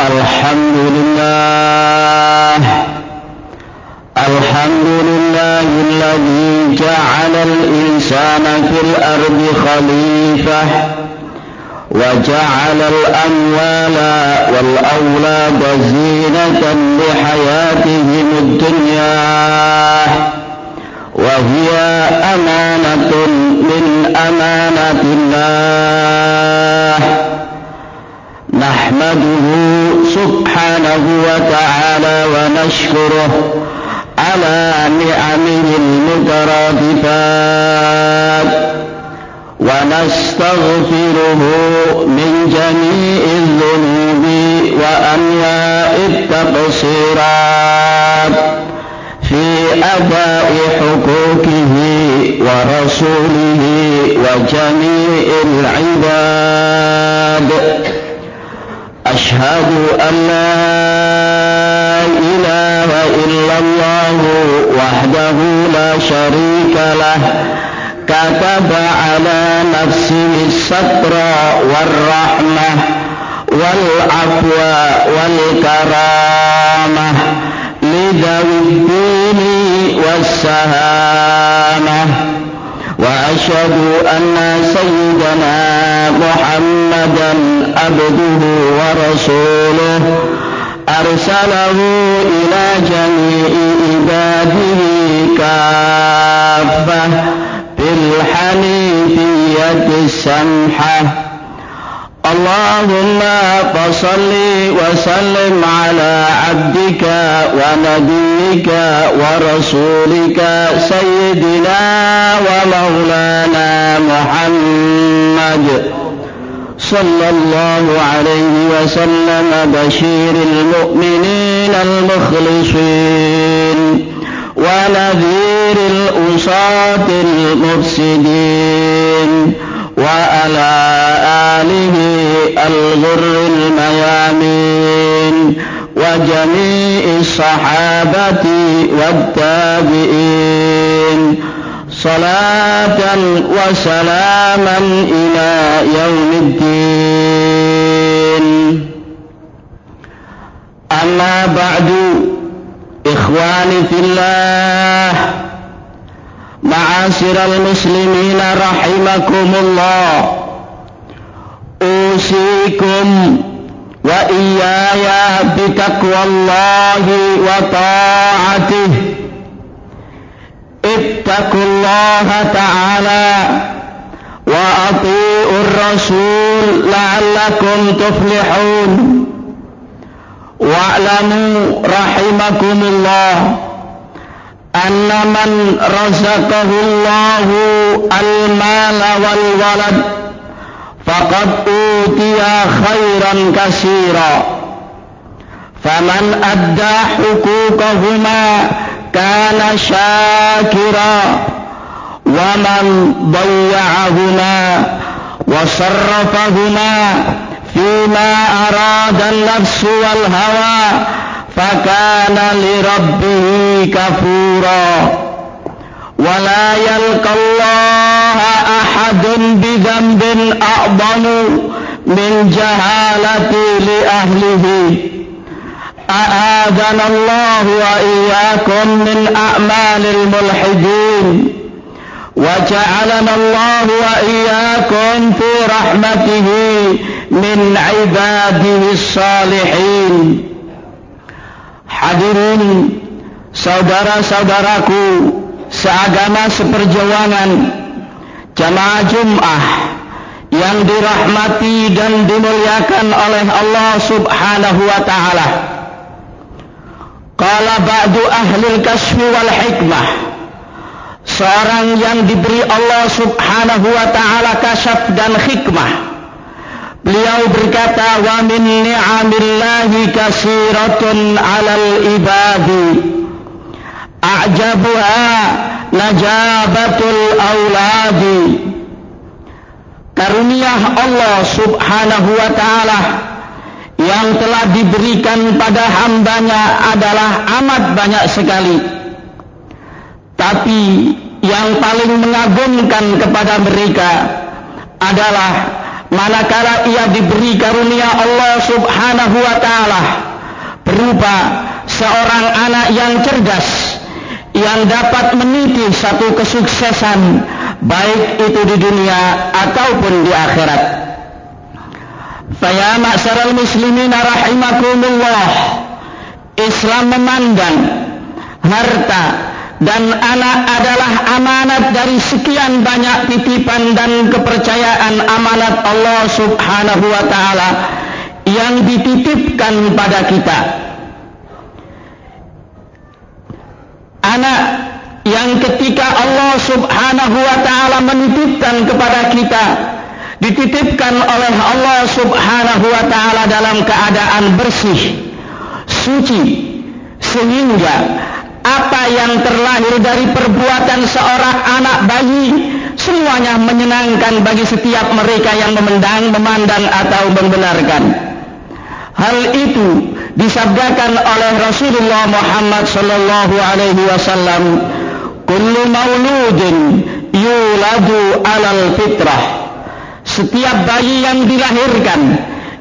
الحمد لله. الحمد لله الذي جعل الإنسان في الأرض خليفة وجعل الأموال والأولاد زينة لحياتهم الدنيا وهي أمانة من أمانة الله. نحمده سبحانه وتعالى ونشكره على نعمه المترادفات ونستغفره من جميع الذنوب وأنواع التقصيرات في أداء حقوقه ورسوله وجميع العباد. أشهد أن لا إله إلا الله وحده لا شريك له. كتب على نفسه الستر والرحمة والعفو والكرامة لذوي الدين والسهامة. وأشهد أن سيدنا محمدا عبده ورسوله. أرسله إلى جميع عباده كافة بالحنيفية السمحة. اللهم فصل وسلم على عبدك ونبيك ورسولك سيدنا ومولانا محمد. صلى الله عليه وسلم بشير المؤمنين المخلصين ونذير الأصاة المفسدين وعلى آله الغر الميامين وجميع الصحابة والتابعين صلاة وسلاما يوم الدين أما بعد إخواني في الله معاشر المسلمين رحمكم الله أوصيكم وإياي بتقوى الله وطاعته اتقوا الله تعالى وأطيعوا الرسول لعلكم تفلحون. واعلموا رحمكم الله أن من رزقه الله المال والولد فقد أوتي خيرا كثيرا. فمن أدى حقوقهما كان شاكرا. ومن ضيعهما وصرفهما فيما أراد النفس والهوى فكان لربه كفورا. ولا يلقى الله أحد بذنب أعظم من جهالة لأهله. أآذنا الله وإياكم من أعمال الملحدين. وجعلنا الله وإياكم في رحمته من عباده الصالحين Hadirin saudara-saudaraku seagama seperjuangan jamaah Jum'ah yang dirahmati dan dimuliakan oleh Allah Subhanahu wa taala. Qala ba'du ahli kasfi wal hikmah seorang yang diberi Allah Subhanahu wa taala kasyaf dan hikmah. Beliau berkata wa min ni'amillahi kasiratun 'alal ibadi. A'jabuha najabatul auladi Karunia Allah Subhanahu wa taala yang telah diberikan pada hambanya adalah amat banyak sekali. Tapi yang paling mengagumkan kepada mereka adalah manakala ia diberi karunia Allah Subhanahu wa taala berupa seorang anak yang cerdas yang dapat meniti satu kesuksesan baik itu di dunia ataupun di akhirat. Faya ma'syaral muslimin rahimakumullah. Islam memandang harta dan anak adalah amanat dari sekian banyak titipan dan kepercayaan amanat Allah Subhanahu wa taala yang dititipkan pada kita. Anak yang ketika Allah Subhanahu wa taala menitipkan kepada kita dititipkan oleh Allah Subhanahu wa taala dalam keadaan bersih, suci sehingga apa yang terlahir dari perbuatan seorang anak bayi semuanya menyenangkan bagi setiap mereka yang memandang, memandang atau membenarkan. Hal itu disabdakan oleh Rasulullah Muhammad sallallahu alaihi wasallam, "Kullu mauludin yuladu alal fitrah." Setiap bayi yang dilahirkan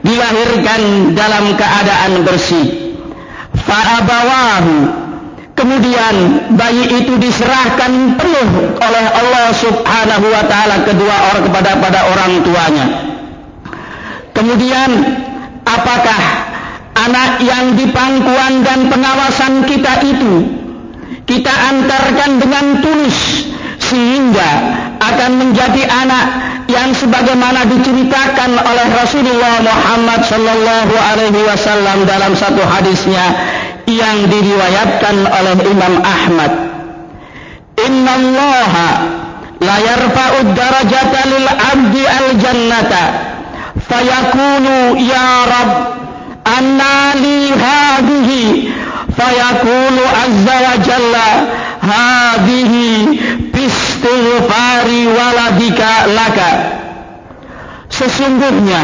dilahirkan dalam keadaan bersih. Fa'abawahu Kemudian bayi itu diserahkan penuh oleh Allah Subhanahu wa taala kedua orang kepada pada orang tuanya. Kemudian apakah anak yang di pangkuan dan pengawasan kita itu kita antarkan dengan tulus sehingga akan menjadi anak yang sebagaimana diceritakan oleh Rasulullah Muhammad sallallahu alaihi wasallam dalam satu hadisnya yang diriwayatkan oleh Imam Ahmad. Inna Allah la yarfa'u darajata lil 'abdi al jannata fayaqulu ya rab anna li hadhihi fayaqulu azza wa jalla hadhihi bistighfari waladika laka. Sesungguhnya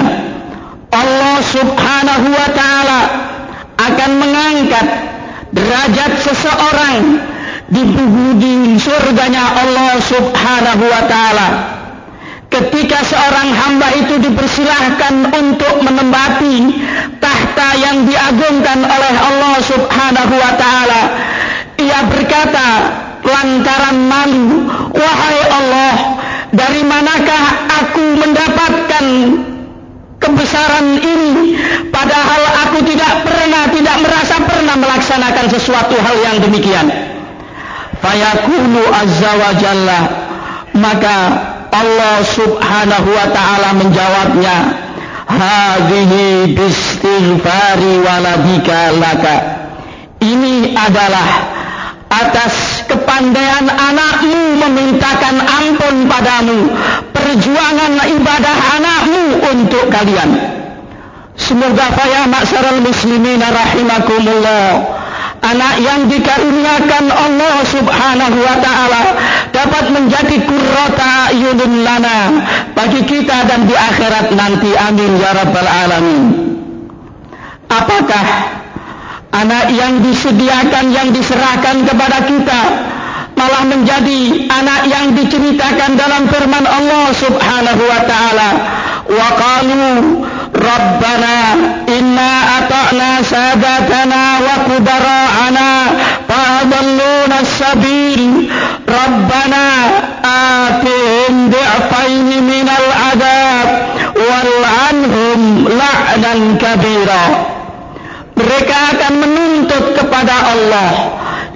Allah subhanahu wa ta'ala akan mengangkat derajat seseorang di di surganya Allah Subhanahu wa taala. Ketika seorang hamba itu dipersilahkan untuk menempati tahta yang diagungkan oleh Allah Subhanahu wa taala, ia berkata lantaran malu, "Wahai Allah, dari manakah aku mendapatkan kebesaran ini. Padahal aku tidak pernah tidak merasa pernah melaksanakan sesuatu hal yang demikian. Fayakulu azza wa jalla. Maka Allah subhanahu wa ta'ala menjawabnya hadhihi bistighfari waladika laka. Ini adalah atas kepandaian untuk kalian semoga faya maksaral muslimin rahimakumullah anak yang dikaruniakan Allah subhanahu wa ta'ala dapat menjadi kurrota yunun lana bagi kita dan di akhirat nanti. Amin ya rabbal alamin. Apakah anak yang disediakan yang diserahkan kepada kita malah menjadi anak yang diceritakan dalam firman Allah Subhanahu wa taala rabbana inna ata'na sadatana wa kubara'ana fa'adalluna as-sabil rabbana atihim di'fain minal adab wal'anhum la'nan kabira mereka akan menuntut kepada Allah.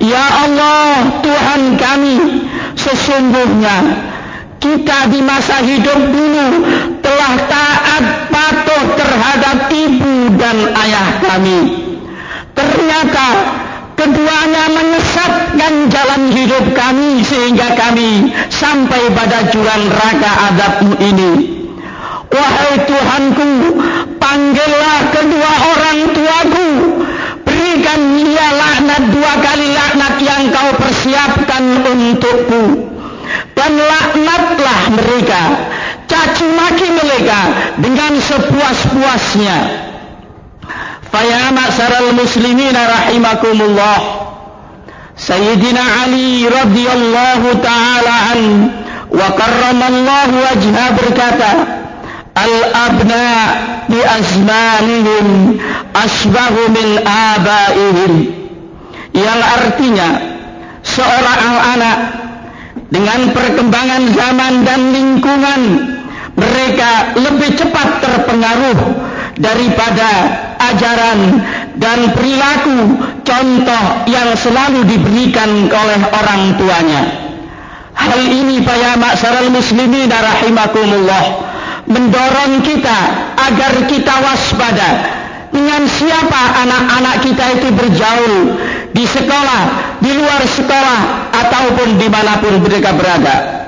Ya Allah Tuhan kami sesungguhnya kita di masa hidup dulu telah taat patuh terhadap ibu dan ayah kami. Ternyata keduanya menyesatkan jalan hidup kami sehingga kami sampai pada jurang neraka adabmu ini. Wahai Tuhanku panggillah kedua orang tuaku. Berikan dia laknat dua kali laknat yang kau persiapkan untukku. Dan laknatlah mereka caci maki mereka dengan sepuas-puasnya. Faya ma'saral muslimina rahimakumullah. Sayyidina Ali radhiyallahu taala an wa karramallahu wajha berkata al-abna bi azmanihim asbahu min abaihim. Yang artinya seorang anak dengan perkembangan zaman dan lingkungan mereka lebih cepat terpengaruh daripada ajaran dan perilaku contoh yang selalu diberikan oleh orang tuanya. Hal ini para maksaral muslimin rahimakumullah mendorong kita agar kita waspada dengan siapa anak-anak kita itu berjauh di sekolah, di luar sekolah ataupun di mana pun mereka berada.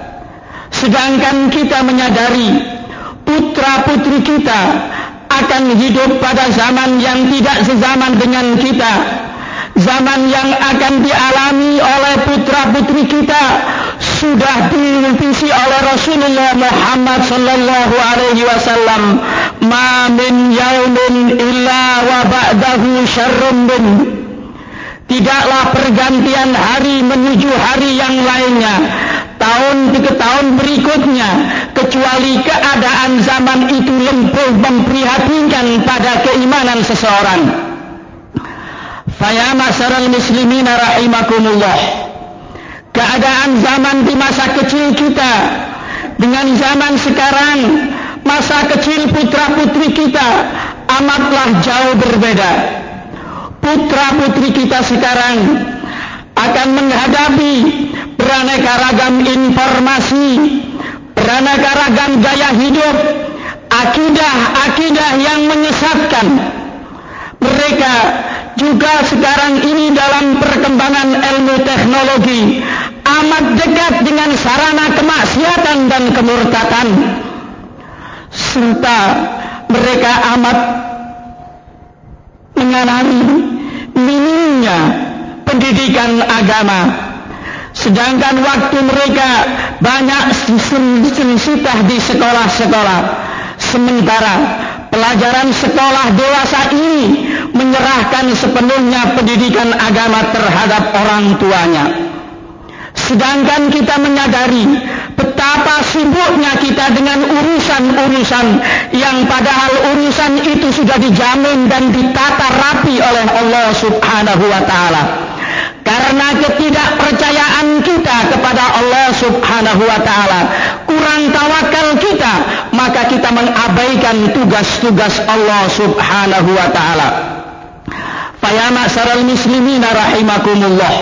Sedangkan kita menyadari putra putri kita akan hidup pada zaman yang tidak sezaman dengan kita. Zaman yang akan dialami oleh putra-putri kita sudah dilukisi oleh Rasulullah Muhammad sallallahu alaihi wasallam. Ma min yaumin illa wa ba'dahu syarrun tidaklah pergantian hari menuju hari yang lainnya tahun ke tahun berikutnya kecuali keadaan zaman itu lempuh memprihatinkan pada keimanan seseorang Faya masyarul muslimin rahimakumullah. Keadaan zaman di masa kecil kita dengan zaman sekarang, masa kecil putra-putri kita amatlah jauh berbeda. Putra-putri kita sekarang akan menghadapi beraneka ragam informasi, beraneka ragam gaya hidup, akidah-akidah yang menyesatkan. Mereka juga sekarang ini dalam perkembangan ilmu teknologi amat dekat dengan sarana kemaksiatan dan kemurtatan serta mereka amat mengalami minimnya pendidikan agama sedangkan waktu mereka banyak sensitah di sekolah-sekolah sementara pelajaran sekolah dewasa ini menyerahkan sepenuhnya pendidikan agama terhadap orang tuanya. Sedangkan kita menyadari betapa sibuknya kita dengan urusan-urusan yang padahal urusan itu sudah dijamin dan ditata rapi oleh Allah Subhanahu wa taala. Karena ketidakpercayaan kita kepada Allah Subhanahu wa taala, kurang tawakal kita, maka kita mengabaikan tugas-tugas Allah Subhanahu wa taala. Faya ma'saral muslimin rahimakumullah.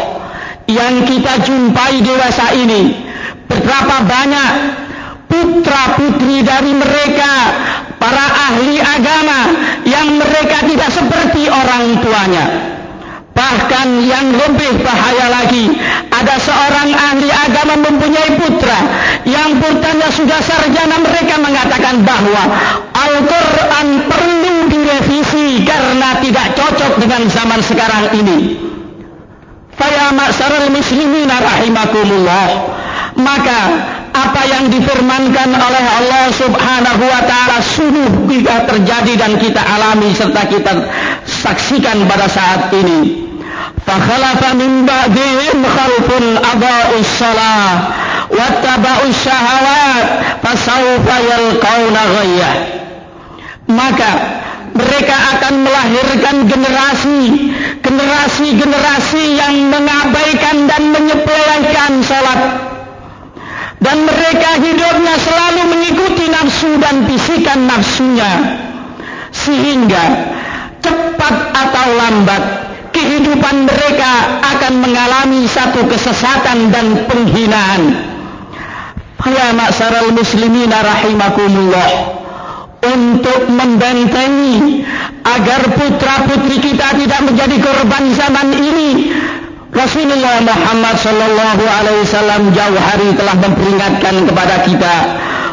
Yang kita jumpai dewasa ini, berapa banyak putra putri dari mereka para ahli agama yang mereka tidak seperti orang tuanya Bahkan yang lebih bahaya lagi, ada seorang ahli agama mempunyai putra yang putranya sudah sarjana mereka mengatakan bahwa Al-Quran perlu direvisi karena tidak cocok dengan zaman sekarang ini. Faya maksarul muslimin rahimakumullah. Maka apa yang difirmankan oleh Allah Subhanahu wa taala sungguh juga terjadi dan kita alami serta kita saksikan pada saat ini. Fakhalafa min ba'dihim khalfun adaa'us shalah wattaba'us syahawat fasawfa yalqauna ghayyah. Maka mereka akan melahirkan generasi generasi-generasi yang mengabaikan dan menyepelekan salat dan mereka hidupnya selalu mengikuti nafsu dan bisikan nafsunya sehingga cepat atau lambat kehidupan mereka akan mengalami satu kesesatan dan penghinaan. Ya maksaral muslimin rahimakumullah untuk membentengi agar putra-putri kita tidak menjadi korban zaman ini Rasulullah Muhammad sallallahu alaihi wasallam jauh hari telah memperingatkan kepada kita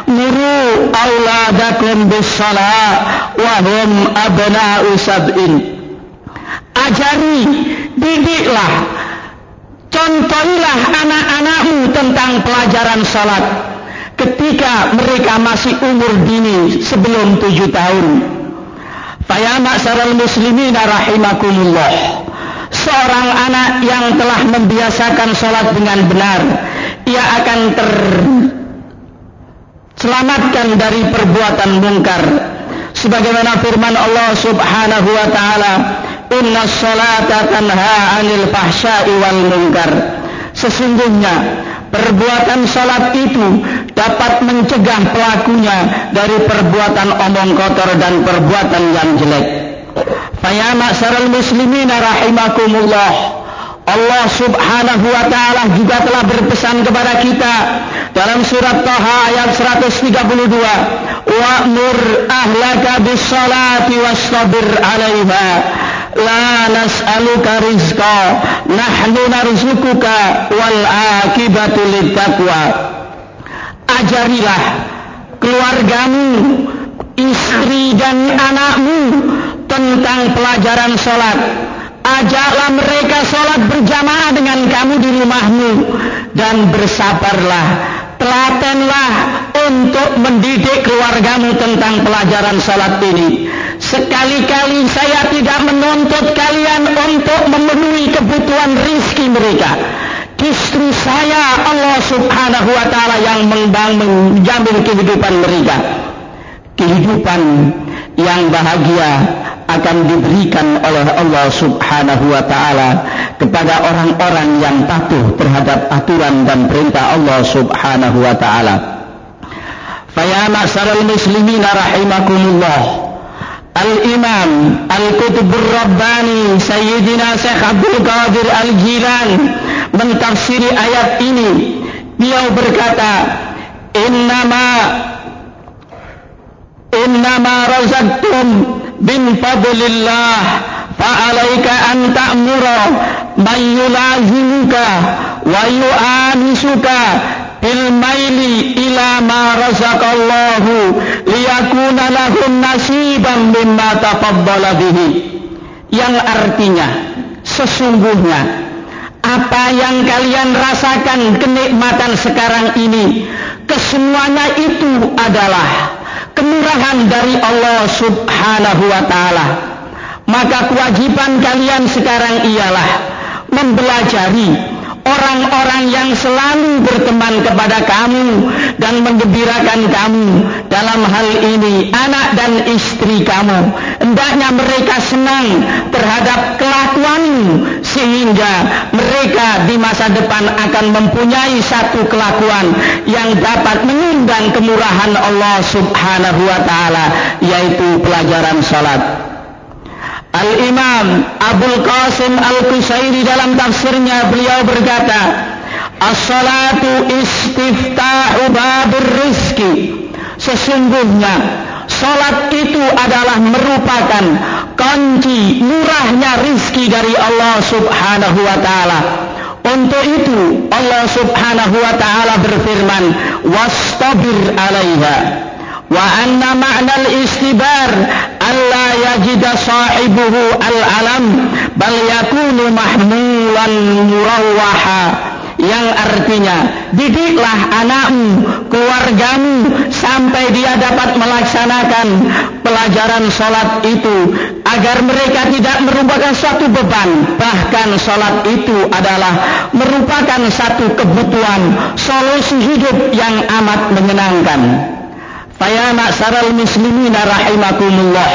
muru auladakum bis salat wa hum abna'u sab'in ajari, didiklah, contohilah anak-anakmu tentang pelajaran salat ketika mereka masih umur dini sebelum tujuh tahun. Faya ma'saral muslimin rahimakumullah. Seorang anak yang telah membiasakan salat dengan benar, ia akan ter selamatkan dari perbuatan mungkar. Sebagaimana firman Allah Subhanahu wa taala inna salata tanha 'anil fahsya'i wal munkar. Sesungguhnya perbuatan salat itu dapat mencegah pelakunya dari perbuatan omong kotor dan perbuatan yang jelek Faya ma'syaral muslimin rahimakumullah. Allah subhanahu wa ta'ala juga telah berpesan kepada kita dalam surat Taha ayat 132 wa'mur ahlaka bis salati wastabir alaiha la nas'aluka rizqa nahnu narzukuka wal akibatu littaqwa ajarilah keluargamu istri dan anakmu tentang pelajaran salat ajaklah mereka sholat berjamaah dengan kamu di rumahmu. Dan bersabarlah telatenlah untuk mendidik keluargamu tentang pelajaran sholat ini. Sekali-kali saya tidak menuntut kalian untuk memenuhi kebutuhan rizki mereka. Justru saya Allah subhanahu wa ta'ala yang menjamin kehidupan mereka. Kehidupan yang bahagia akan diberikan oleh Allah Subhanahu wa taala kepada orang-orang yang patuh terhadap aturan dan perintah Allah Subhanahu wa taala. Faya ma'saral muslimin rahimakumullah. Al-Imam Al-Qutbur Rabbani Sayyidina Syekh Abdul Qadir Al-Jilan mentafsiri ayat ini. Beliau berkata, "Innama innama razaqtum bin fadlillah fa'alaika an ta'mura man yulazimuka wa yu'anisuka bil maili ila ma razaqallahu liyakuna lahum nasiban mimma tafaddala bihi. Yang artinya sesungguhnya apa yang kalian rasakan kenikmatan sekarang ini kesemuanya itu adalah kemurahan dari Allah Subhanahu wa taala. Maka kewajiban kalian sekarang ialah mempelajari orang-orang yang selalu berteman kepada kamu dan menggembirakan kamu dalam hal ini anak dan istri kamu. Hendaknya mereka senang terhadap kelakuanmu sehingga mereka di masa depan akan mempunyai satu kelakuan yang dapat mengundang kemurahan Allah Subhanahu wa taala yaitu pelajaran salat Al-Imam Abdul Qasim Al-Qusairi dalam tafsirnya beliau berkata, As-salatu istiftahu babur rizki. Sesungguhnya salat itu adalah merupakan kunci murahnya rizki dari Allah Subhanahu wa taala. Untuk itu Allah Subhanahu wa taala berfirman, "Wastabir 'alaiha." Wa anna ma'nal istibar alla yajida sahibuhu al-alam bal yakunu mahmulan murawwaha yang artinya didiklah anakmu, keluargamu sampai dia dapat melaksanakan pelajaran sholat itu agar mereka tidak merupakan suatu beban. Bahkan sholat itu adalah merupakan satu kebutuhan solusi hidup yang amat menyenangkan Faya ma'saral muslimina rahimakumullah.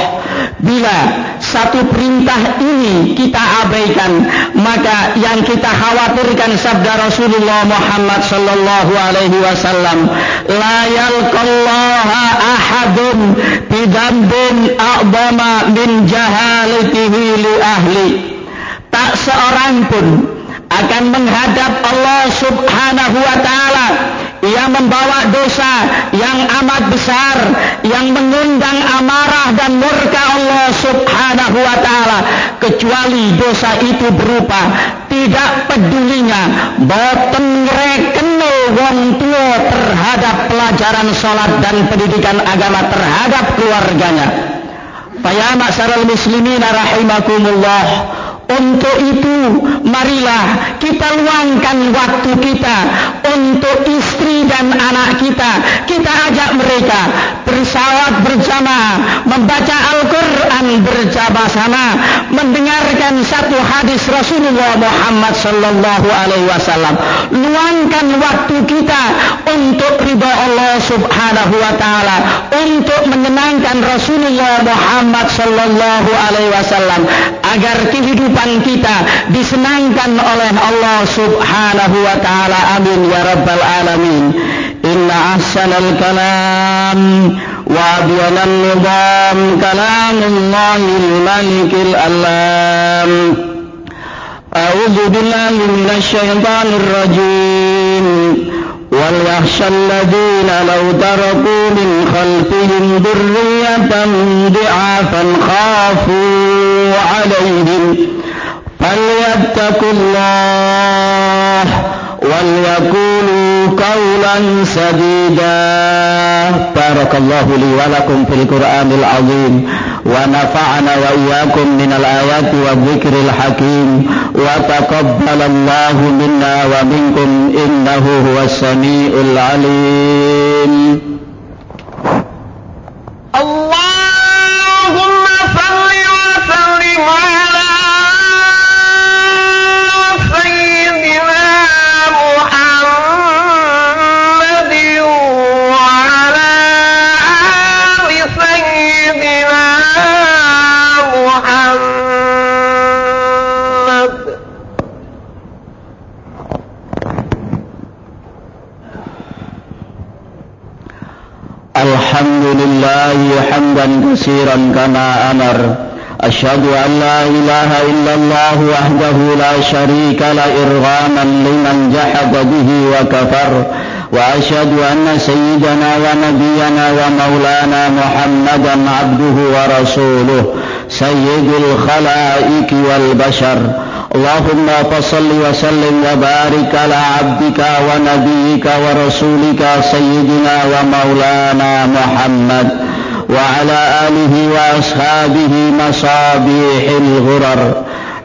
Bila satu perintah ini kita abaikan, maka yang kita khawatirkan sabda Rasulullah Muhammad sallallahu alaihi wasallam, la yalqallaha ahadun bidambin a'dama min jahalatihi li ahli. Tak seorang pun akan menghadap Allah Subhanahu wa taala yang membawa dosa yang amat besar yang mengundang amarah dan murka Allah Subhanahu wa taala kecuali dosa itu berupa tidak pedulinya boten rekeno wong tua terhadap pelajaran salat dan pendidikan agama terhadap keluarganya. Faya ma'syaral muslimin rahimakumullah Untuk itu, marilah kita luangkan waktu kita untuk istri dan anak kita. Kita ajak mereka bersawat bersama, membaca Al-Quran bersama-sama, mendengarkan satu hadis Rasulullah Muhammad Sallallahu Alaihi Wasallam. Luangkan waktu kita untuk ridha Allah Subhanahu Wa Taala, untuk menyenangkan Rasulullah Muhammad Sallallahu Alaihi Wasallam, agar kehidupan kehidupan kita disenangkan oleh Allah Subhanahu wa taala. Amin ya rabbal alamin. Inna ahsanal kalam wa abyanan nizam kalamullahil malikil alam. أعوذ بالله من الشيطان الرجيم وليخشى الذين لو تركوا من خلفهم ذرية ضعافا خافوا عليهم فليتقوا الله وليقولوا قولا سديدا بارك الله لي ولكم في القرآن العظيم ونفعنا وإياكم من الآيات والذكر الحكيم وتقبل الله منا ومنكم إنه هو السميع العليم اللهم صل وسلم على كثيرا كما أمر. أشهد أن لا إله إلا الله وحده لا شريك له إرغاما لمن جحد به وكفر. وأشهد أن سيدنا ونبينا ومولانا محمدا عبده ورسوله سيد الخلائق والبشر. اللهم فصل وسلم وبارك على عبدك ونبيك ورسولك سيدنا ومولانا محمد. وعلى آله وأصحابه مصابيح الغرر.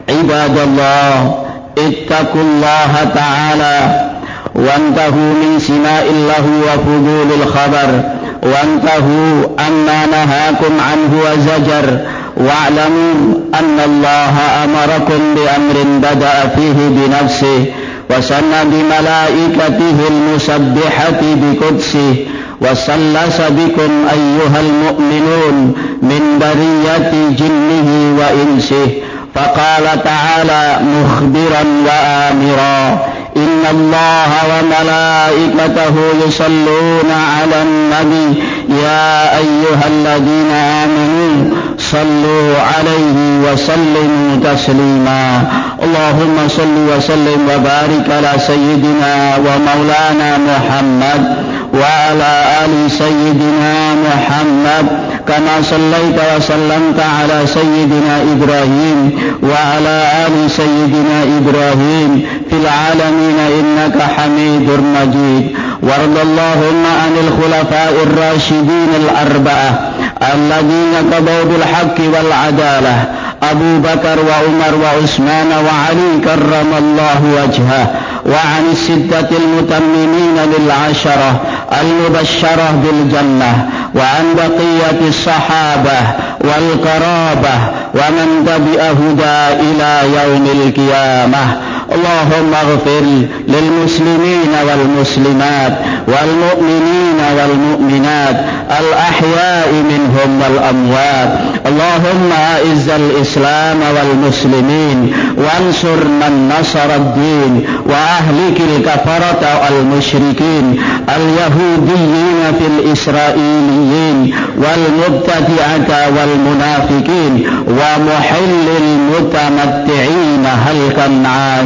عباد الله اتقوا الله تعالى وانتهوا من سماء الله وفضول الخبر. وانتهوا عما نهاكم عنه وزجر. واعلموا أن الله أمركم بأمر بدأ فيه بنفسه وسن بملائكته المسبحة بقدسه وسلس بكم أيها المؤمنون من برية جنه وإنسه فقال تعالى مخبرا وآمرا إن الله وملائكته يصلون على النبي يا أيها الذين آمنوا صلوا عليه وسلموا تسليما. اللهم صل وسلم وبارك على سيدنا ومولانا محمد. وعلى آل سيدنا محمد كما صليت وسلمت على سيدنا إبراهيم وعلى آل سيدنا إبراهيم في العالمين إنك حميد مجيد. وارض اللهم عن الخلفاء الراشدين الأربعة الذين قضوا بالحق والعدالة أبو بكر وعمر وعثمان وعلي كرم الله وجهه وعن الستة المتممين للعشرة المبشرة بالجنة وعن بقية الصحابة والقرابة ومن تبع هدى إلى يوم القيامة اللهم اغفر للمسلمين والمسلمات والمؤمنين والمؤمنات الأحياء منهم والأموات. اللهم أعز الإسلام والمسلمين وانصر من نصر الدين وأهلك الكفرة المشركين اليهوديين في الإسرائيليين والمبتدعة والمنافقين ومحل المتمتعين هلكا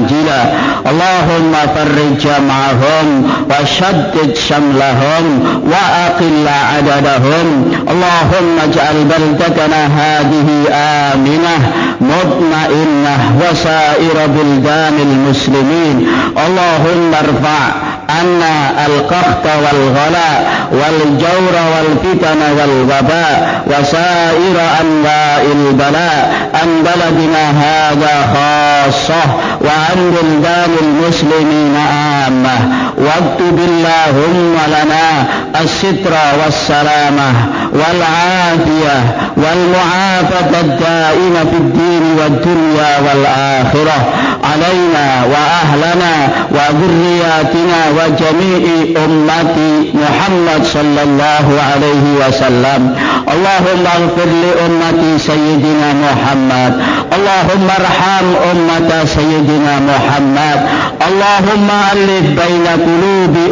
عاجلا اللهم فرج جمعهم وشدد شملهم وأقل عددهم اللهم اجعل بلدتنا هذه آمنة مطمئنة وسائر بلدان المسلمين اللهم ارفع أن القحط والغلاء والجور والفتن والوباء وسائر أنواع البلاء عن بلدنا هذا خاصة وعن بلدان المسلمين عامة. واكتب اللهم لنا الستر والسلامة والعافية والمعافاة الدائمة في الدين والدنيا والآخرة. علينا وأهلنا وذرياتنا وجميع أمة محمد صلى الله عليه وسلم اللهم اغفر لأمة سيدنا محمد اللهم ارحم أمة سيدنا محمد اللهم ألف بين قلوب أمة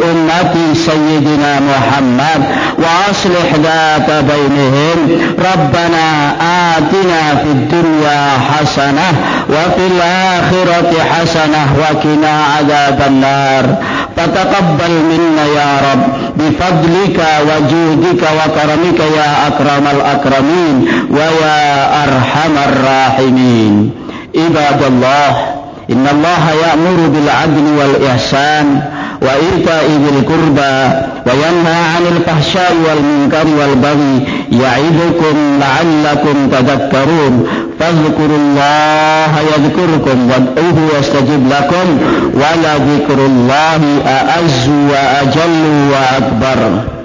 سيدنا محمد وأصلح ذات بينهم ربنا آتنا في الدنيا حسنة وفي الآخرة حسنة وقنا عذاب النار فتقبل منا يا رب بفضلك وجودك وكرمك يا أكرم الأكرمين ويا أرحم الراحمين عباد الله Inna Allah ya'muru bil adli wal ihsan wa irta'i bil qurba wa yanha 'anil fahsya'i wal munkari wal baghi ya'idukum la'allakum tadhakkarun fadhkurullaha yadhkurukum wad'uhu yastajib lakum wa la dhikrullahi a'azzu wa ajallu wa akbar.